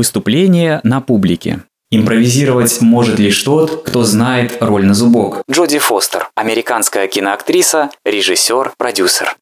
Выступление на публике. Импровизировать может лишь тот, кто знает роль на зубок. Джоди Фостер, американская киноактриса, режиссер, продюсер.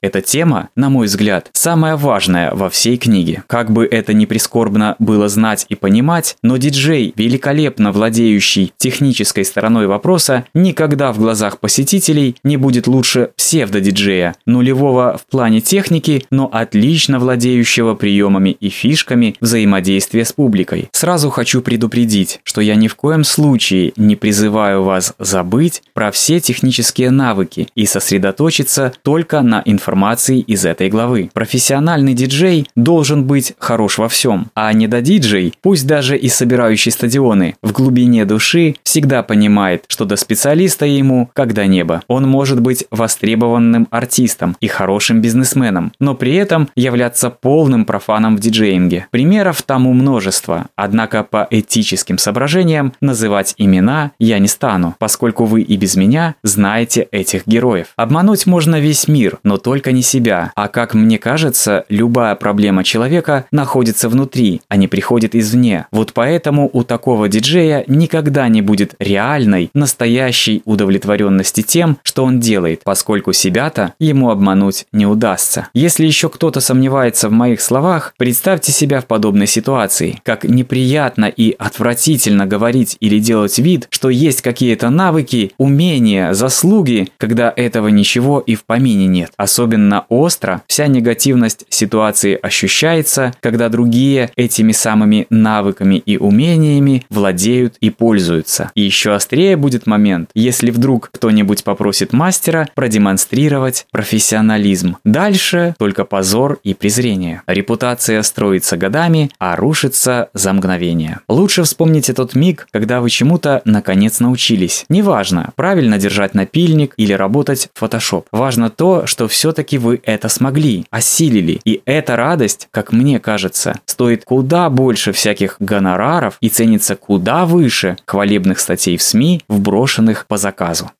Эта тема, на мой взгляд, самая важная во всей книге. Как бы это ни прискорбно было знать и понимать, но диджей, великолепно владеющий технической стороной вопроса, никогда в глазах посетителей не будет лучше псевдодиджея, нулевого в плане техники, но отлично владеющего приемами и фишками взаимодействия с публикой. Сразу хочу предупредить, что я ни в коем случае не призываю вас забыть про все технические навыки и сосредоточиться только на информации информации из этой главы. Профессиональный диджей должен быть хорош во всем, а не диджей, пусть даже и собирающий стадионы, в глубине души всегда понимает, что до специалиста ему как до неба. Он может быть востребованным артистом и хорошим бизнесменом, но при этом являться полным профаном в диджеинге. Примеров тому множество, однако по этическим соображениям называть имена я не стану, поскольку вы и без меня знаете этих героев. Обмануть можно весь мир, но только только не себя. А как мне кажется, любая проблема человека находится внутри, а не приходит извне. Вот поэтому у такого диджея никогда не будет реальной, настоящей удовлетворенности тем, что он делает, поскольку себя-то ему обмануть не удастся. Если еще кто-то сомневается в моих словах, представьте себя в подобной ситуации. Как неприятно и отвратительно говорить или делать вид, что есть какие-то навыки, умения, заслуги, когда этого ничего и в помине нет. Особенно Особенно остро вся негативность ситуации ощущается, когда другие этими самыми навыками и умениями владеют и пользуются. И еще острее будет момент, если вдруг кто-нибудь попросит мастера продемонстрировать профессионализм. Дальше только позор и презрение. Репутация строится годами, а рушится за мгновение. Лучше вспомните тот миг, когда вы чему-то наконец научились. Неважно, правильно держать напильник или работать в Photoshop. Важно то, что все все-таки вы это смогли, осилили. И эта радость, как мне кажется, стоит куда больше всяких гонораров и ценится куда выше хвалебных статей в СМИ, вброшенных по заказу.